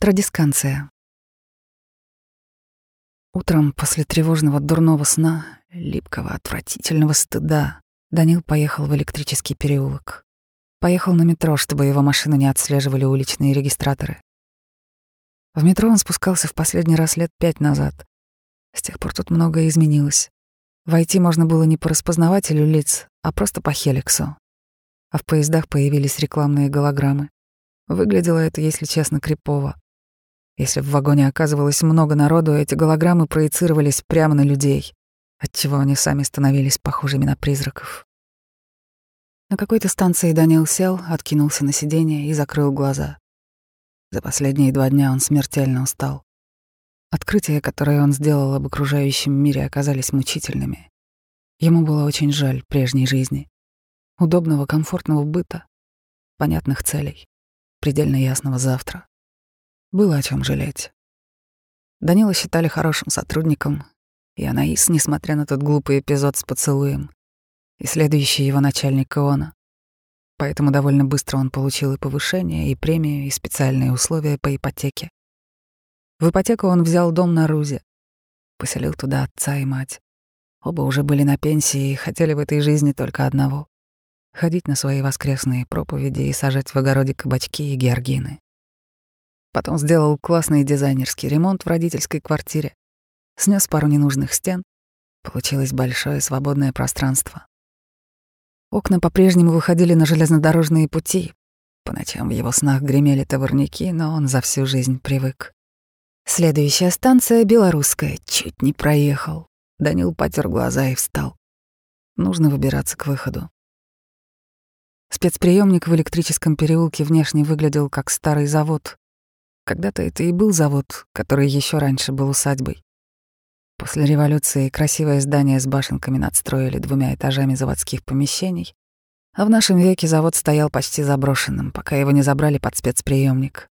Традисканция. Утром после тревожного дурного сна, липкого, отвратительного стыда, Данил поехал в электрический переулок. Поехал на метро, чтобы его машину не отслеживали уличные регистраторы. В метро он спускался в последний раз лет пять назад. С тех пор тут многое изменилось. Войти можно было не по распознавателю лиц, а просто по хеликсу. А в поездах появились рекламные голограммы. Выглядело это, если честно, крипово. Если в вагоне оказывалось много народу, эти голограммы проецировались прямо на людей, отчего они сами становились похожими на призраков. На какой-то станции Даниэл сел, откинулся на сиденье и закрыл глаза. За последние два дня он смертельно устал. Открытия, которые он сделал об окружающем мире, оказались мучительными. Ему было очень жаль прежней жизни, удобного, комфортного быта, понятных целей, предельно ясного завтра. Было о чем жалеть. Данила считали хорошим сотрудником, и Анаис, несмотря на тот глупый эпизод с поцелуем, и следующий его начальник Иона. Поэтому довольно быстро он получил и повышение, и премию, и специальные условия по ипотеке. В ипотеку он взял дом на Рузе, поселил туда отца и мать. Оба уже были на пенсии и хотели в этой жизни только одного — ходить на свои воскресные проповеди и сажать в огороде кабачки и георгины. Потом сделал классный дизайнерский ремонт в родительской квартире. Снес пару ненужных стен. Получилось большое свободное пространство. Окна по-прежнему выходили на железнодорожные пути. По ночам в его снах гремели товарники, но он за всю жизнь привык. Следующая станция — Белорусская. Чуть не проехал. Данил потер глаза и встал. Нужно выбираться к выходу. Спецприемник в электрическом переулке внешне выглядел как старый завод, когда-то это и был завод, который еще раньше был усадьбой. После революции красивое здание с башенками надстроили двумя этажами заводских помещений, а в нашем веке завод стоял почти заброшенным, пока его не забрали под спецприемник.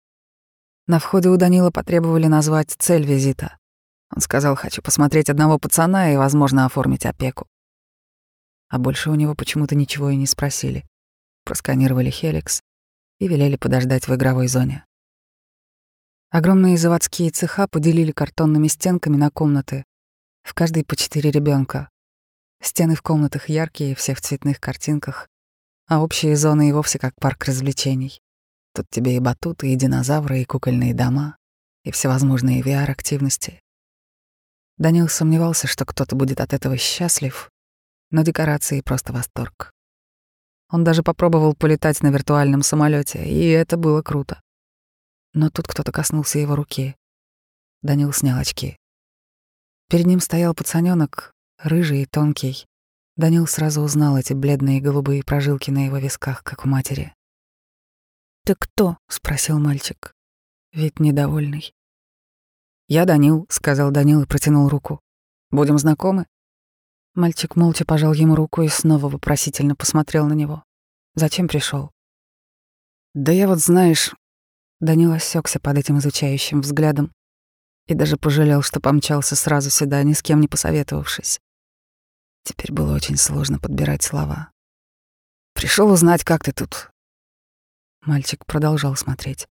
На входе у Данила потребовали назвать цель визита. Он сказал, хочу посмотреть одного пацана и, возможно, оформить опеку. А больше у него почему-то ничего и не спросили. Просканировали Хеликс и велели подождать в игровой зоне. Огромные заводские цеха поделили картонными стенками на комнаты, в каждой по четыре ребенка. Стены в комнатах яркие, все в цветных картинках, а общие зоны и вовсе как парк развлечений. Тут тебе и батуты, и динозавры, и кукольные дома, и всевозможные VR-активности. Данил сомневался, что кто-то будет от этого счастлив, но декорации просто восторг. Он даже попробовал полетать на виртуальном самолете, и это было круто. Но тут кто-то коснулся его руки. Данил снял очки. Перед ним стоял пацанёнок, рыжий и тонкий. Данил сразу узнал эти бледные голубые прожилки на его висках, как у матери. «Ты кто?» — спросил мальчик. Вид недовольный. «Я Данил», — сказал Данил и протянул руку. «Будем знакомы?» Мальчик молча пожал ему руку и снова вопросительно посмотрел на него. «Зачем пришел? «Да я вот, знаешь, Данил осекся под этим изучающим взглядом и даже пожалел, что помчался сразу сюда, ни с кем не посоветовавшись. Теперь было очень сложно подбирать слова. Пришел узнать, как ты тут. Мальчик продолжал смотреть.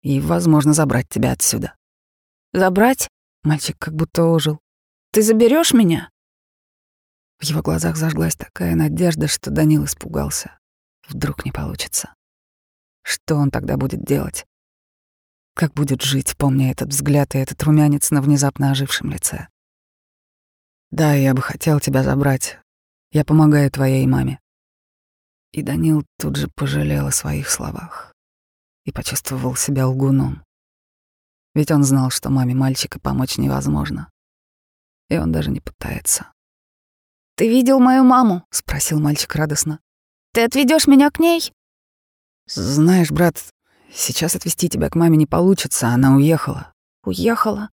И, возможно, забрать тебя отсюда. Забрать? Мальчик как будто ожил. Ты заберешь меня? В его глазах зажглась такая надежда, что Данил испугался. Вдруг не получится. Что он тогда будет делать? Как будет жить, помня этот взгляд и этот румянец на внезапно ожившем лице? Да, я бы хотел тебя забрать. Я помогаю твоей маме. И Данил тут же пожалел о своих словах и почувствовал себя лгуном. Ведь он знал, что маме мальчика помочь невозможно. И он даже не пытается. «Ты видел мою маму?» — спросил мальчик радостно. «Ты отведешь меня к ней?» «Знаешь, брат, сейчас отвезти тебя к маме не получится, она уехала». «Уехала?»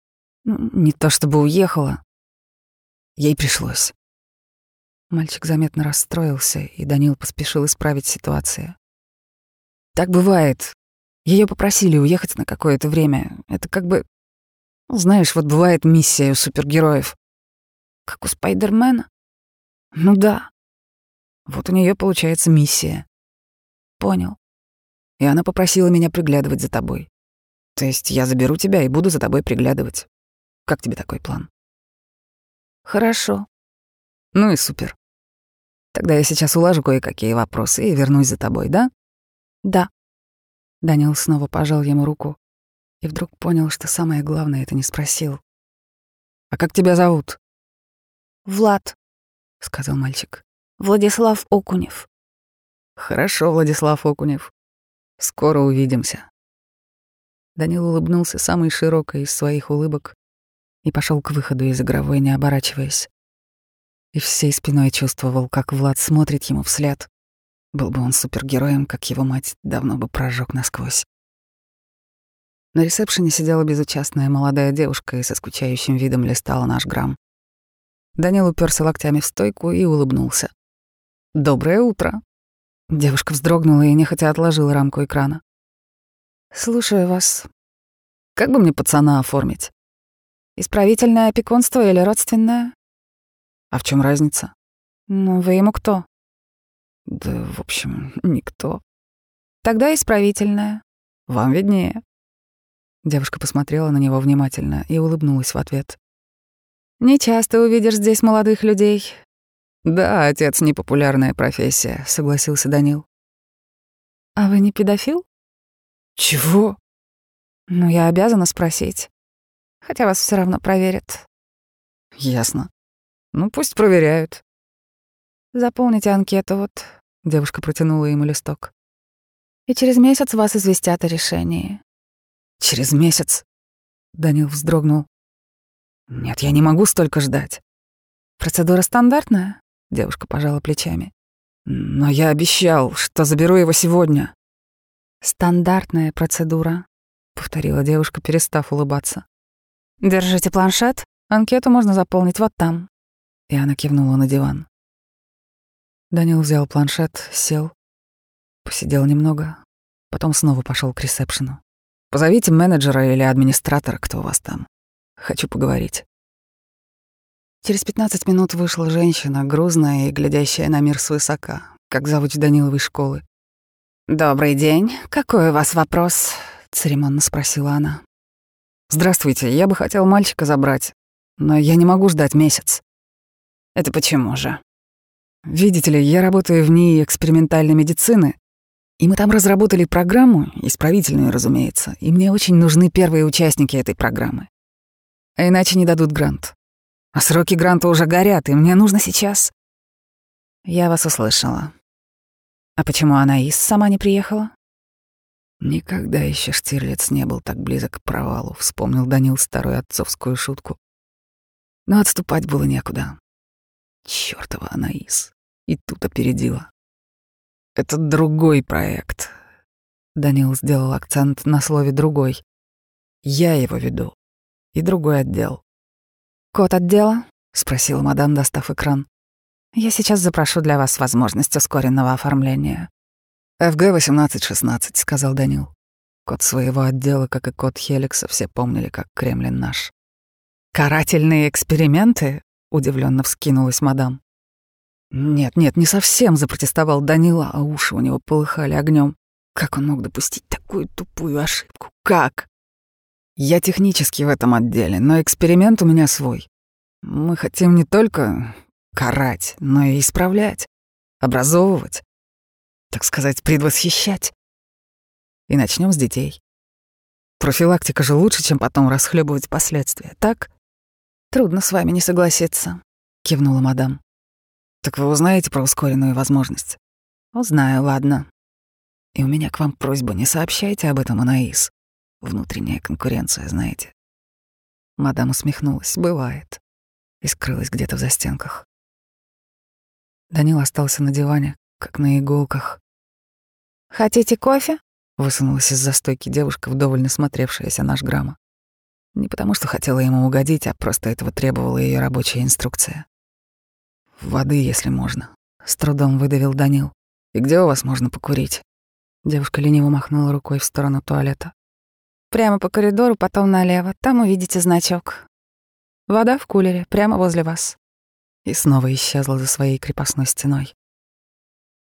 ну, «Не то чтобы уехала. Ей пришлось». Мальчик заметно расстроился, и Данил поспешил исправить ситуацию. «Так бывает. Ее попросили уехать на какое-то время. Это как бы... Ну, знаешь, вот бывает миссия у супергероев. Как у Спайдермена? Ну да. Вот у нее получается миссия. Понял и она попросила меня приглядывать за тобой. То есть я заберу тебя и буду за тобой приглядывать. Как тебе такой план? Хорошо. Ну и супер. Тогда я сейчас улажу кое-какие вопросы и вернусь за тобой, да? Да. Данил снова пожал ему руку и вдруг понял, что самое главное это не спросил. «А как тебя зовут?» «Влад», — сказал мальчик. «Владислав Окунев». «Хорошо, Владислав Окунев. Скоро увидимся». Данил улыбнулся самой широкой из своих улыбок и пошел к выходу из игровой, не оборачиваясь. И всей спиной чувствовал, как Влад смотрит ему вслед. Был бы он супергероем, как его мать давно бы прожег насквозь. На ресепшене сидела безучастная молодая девушка и со скучающим видом листала наш грамм. Данил уперся локтями в стойку и улыбнулся. «Доброе утро!» Девушка вздрогнула и нехотя отложила рамку экрана. «Слушаю вас. Как бы мне пацана оформить?» «Исправительное опекунство или родственное?» «А в чем разница?» «Ну, вы ему кто?» «Да, в общем, никто». «Тогда исправительное». «Вам виднее». Девушка посмотрела на него внимательно и улыбнулась в ответ. «Не часто увидишь здесь молодых людей». «Да, отец — непопулярная профессия», — согласился Данил. «А вы не педофил?» «Чего?» «Ну, я обязана спросить. Хотя вас все равно проверят». «Ясно. Ну, пусть проверяют». «Заполните анкету, вот». Девушка протянула ему листок. «И через месяц вас известят о решении». Через месяц. Данил вздрогнул. Нет, я не могу столько ждать. Процедура стандартная? Девушка пожала плечами. Но я обещал, что заберу его сегодня. Стандартная процедура, повторила девушка, перестав улыбаться. Держите планшет, анкету можно заполнить вот там. И она кивнула на диван. Данил взял планшет, сел, посидел немного, потом снова пошел к ресепшену. Позовите менеджера или администратора, кто у вас там. Хочу поговорить. Через 15 минут вышла женщина, грузная и глядящая на мир свысока, как завуч Даниловой школы. «Добрый день. Какой у вас вопрос?» — церемонно спросила она. «Здравствуйте, я бы хотел мальчика забрать, но я не могу ждать месяц». «Это почему же?» «Видите ли, я работаю в НИИ экспериментальной медицины, и мы там разработали программу, исправительную, разумеется, и мне очень нужны первые участники этой программы. А иначе не дадут грант. А сроки гранта уже горят, и мне нужно сейчас. Я вас услышала. А почему она из сама не приехала? Никогда еще Штирлиц не был так близок к провалу, вспомнил Данил старую отцовскую шутку. Но отступать было некуда. Чёртова Анаис. И тут опередила. Это другой проект. Данил сделал акцент на слове «другой». Я его веду. И другой отдел. «Код отдела?» — спросила мадам, достав экран. «Я сейчас запрошу для вас возможность ускоренного оформления». «ФГ-1816», — сказал Данил. Код своего отдела, как и код Хеликса, все помнили, как Кремлин наш. «Карательные эксперименты?» — удивленно вскинулась мадам. «Нет, нет, не совсем», — запротестовал Данила, а уши у него полыхали огнем. Как он мог допустить такую тупую ошибку? Как? Я технически в этом отделе, но эксперимент у меня свой. Мы хотим не только карать, но и исправлять, образовывать, так сказать, предвосхищать. И начнем с детей. Профилактика же лучше, чем потом расхлебывать последствия, так? Трудно с вами не согласиться, кивнула мадам. Так вы узнаете про ускоренную возможность? Узнаю, ладно. И у меня к вам просьба, не сообщайте об этом Анаис. Внутренняя конкуренция, знаете. Мадам усмехнулась. Бывает. И скрылась где-то в застенках. Данил остался на диване, как на иголках. «Хотите кофе?» — высунулась из-за стойки девушка, вдоволь насмотревшаяся наш грамма. Не потому, что хотела ему угодить, а просто этого требовала ее рабочая инструкция. Воды, если можно. С трудом выдавил Данил. И где у вас можно покурить? Девушка лениво махнула рукой в сторону туалета. Прямо по коридору, потом налево. Там увидите значок. Вода в кулере, прямо возле вас. И снова исчезла за своей крепостной стеной.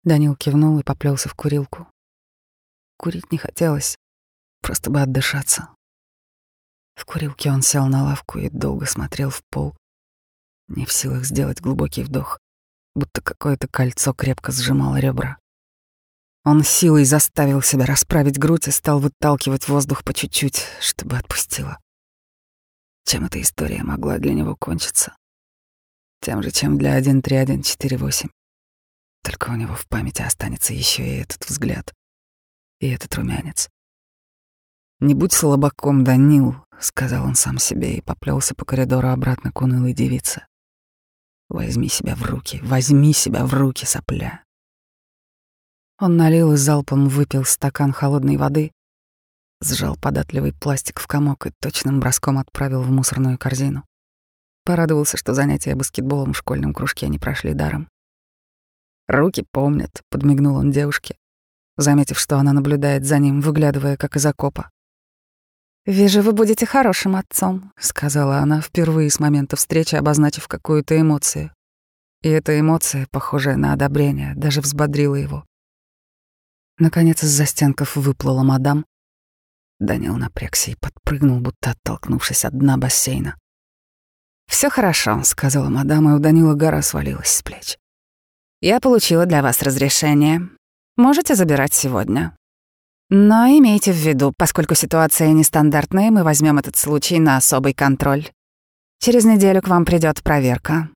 Данил кивнул и поплелся в курилку. Курить не хотелось. Просто бы отдышаться. В курилке он сел на лавку и долго смотрел в пол, не в силах сделать глубокий вдох, будто какое-то кольцо крепко сжимало ребра. Он силой заставил себя расправить грудь и стал выталкивать воздух по чуть-чуть, чтобы отпустило. Чем эта история могла для него кончиться? Тем же, чем для 13148. Только у него в памяти останется еще и этот взгляд, и этот румянец. «Не будь слабаком, Данил», — сказал он сам себе и поплелся по коридору обратно к унылой девице. «Возьми себя в руки, возьми себя в руки, сопля». Он налил и залпом выпил стакан холодной воды, сжал податливый пластик в комок и точным броском отправил в мусорную корзину. Порадовался, что занятия баскетболом в школьном кружке не прошли даром. «Руки помнят», — подмигнул он девушке, заметив, что она наблюдает за ним, выглядывая как из окопа. «Вижу, вы будете хорошим отцом», — сказала она впервые с момента встречи, обозначив какую-то эмоцию. И эта эмоция, похожая на одобрение, даже взбодрила его. Наконец из застенков выплыла мадам. Данил напрягся и подпрыгнул, будто оттолкнувшись от дна бассейна. Все хорошо», — сказала мадам, и у Данила гора свалилась с плеч. «Я получила для вас разрешение. Можете забирать сегодня. Но имейте в виду, поскольку ситуация нестандартная, мы возьмем этот случай на особый контроль. Через неделю к вам придет проверка.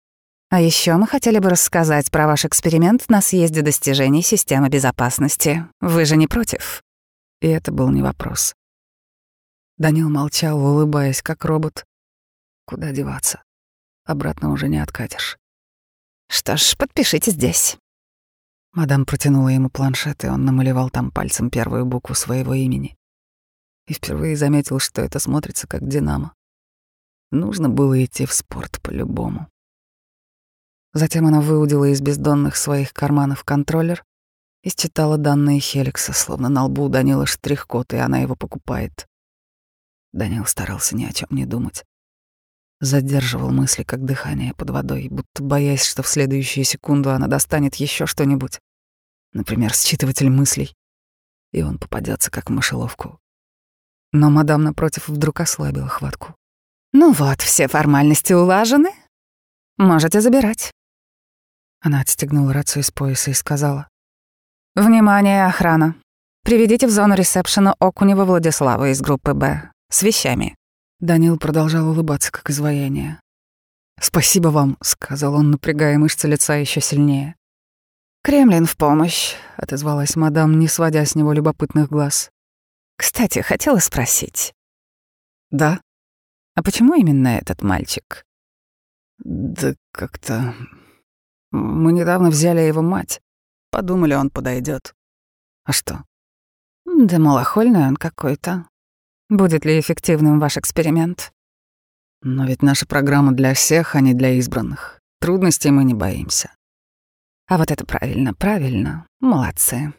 А еще мы хотели бы рассказать про ваш эксперимент на съезде достижений системы безопасности. Вы же не против? И это был не вопрос. Данил молчал, улыбаясь, как робот. Куда деваться? Обратно уже не откатишь. Что ж, подпишите здесь. Мадам протянула ему планшет, и он намалевал там пальцем первую букву своего имени. И впервые заметил, что это смотрится как «Динамо». Нужно было идти в спорт по-любому. Затем она выудила из бездонных своих карманов контроллер и считала данные Хеликса, словно на лбу Данила штрих-код, и она его покупает. Данил старался ни о чем не думать. Задерживал мысли, как дыхание под водой, будто боясь, что в следующую секунду она достанет еще что-нибудь. Например, считыватель мыслей. И он попадется как в мышеловку. Но мадам напротив вдруг ослабила хватку. «Ну вот, все формальности улажены. Можете забирать». Она отстегнула рацию из пояса и сказала. «Внимание, охрана! Приведите в зону ресепшена Окунева Владислава из группы «Б» с вещами. Данил продолжал улыбаться, как изваяние. «Спасибо вам», — сказал он, напрягая мышцы лица еще сильнее. «Кремлин в помощь», — отозвалась мадам, не сводя с него любопытных глаз. «Кстати, хотела спросить». «Да? А почему именно этот мальчик?» «Да как-то... Мы недавно взяли его мать. Подумали, он подойдет. А что?» «Да малохольный он какой-то. Будет ли эффективным ваш эксперимент? Но ведь наша программа для всех, а не для избранных. Трудностей мы не боимся. А вот это правильно, правильно. Молодцы.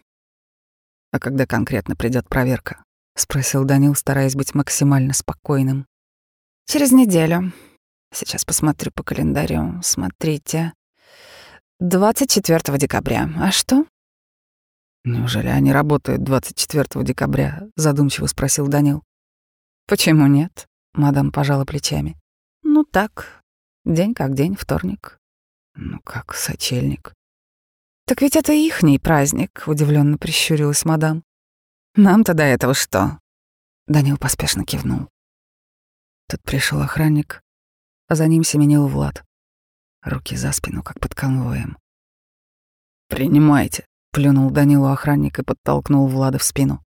А когда конкретно придет проверка? спросил Данил, стараясь быть максимально спокойным. Через неделю. Сейчас посмотрю по календарю. Смотрите. 24 декабря. А что? Неужели они работают 24 декабря? задумчиво спросил Данил. Почему нет? Мадам пожала плечами. Ну так, день как день, вторник. Ну как сочельник. Так ведь это ихний праздник, удивленно прищурилась мадам. Нам-то до этого что? Данил поспешно кивнул. Тут пришел охранник, а за ним семенил Влад. Руки за спину, как под конвоем. «Принимайте», — плюнул Данилу охранник и подтолкнул Влада в спину.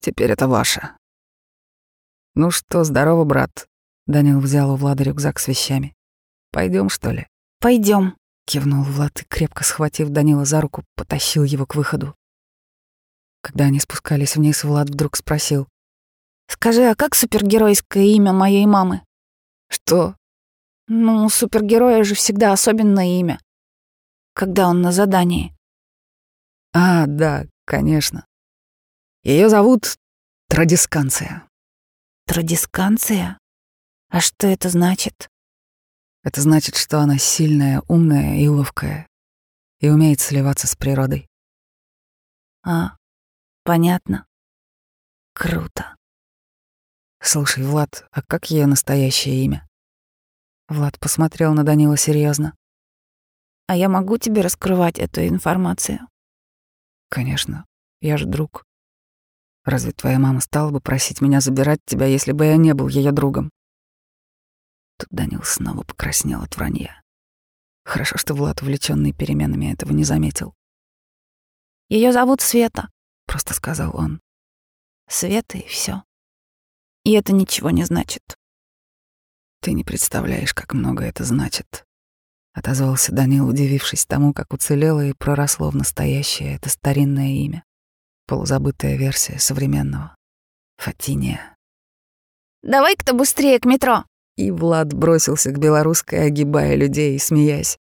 «Теперь это ваше. «Ну что, здорово, брат». Данил взял у Влада рюкзак с вещами. Пойдем, что ли?» Пойдем, кивнул Влад и, крепко схватив Данила за руку, потащил его к выходу. Когда они спускались вниз, Влад вдруг спросил. «Скажи, а как супергеройское имя моей мамы?» «Что?» «Ну, у супергероя же всегда особенное имя. Когда он на задании». «А, да, конечно. Ее зовут Традисканция. Традисканция? А что это значит? Это значит, что она сильная, умная и ловкая, и умеет сливаться с природой. А, понятно. Круто. Слушай, Влад, а как ее настоящее имя? Влад посмотрел на Данила серьезно. А я могу тебе раскрывать эту информацию? Конечно, я же друг. Разве твоя мама стала бы просить меня забирать тебя, если бы я не был ее другом? Тут Данил снова покраснел от вранья. Хорошо, что Влад, увлеченный переменами, этого не заметил. Ее зовут Света, просто сказал он. Света и все. И это ничего не значит. Ты не представляешь, как много это значит. Отозвался Данил, удивившись тому, как уцелело и проросло в настоящее это старинное имя. Полузабытая версия современного. Фатиния. «Давай-ка быстрее к метро!» И Влад бросился к белорусской, огибая людей и смеясь.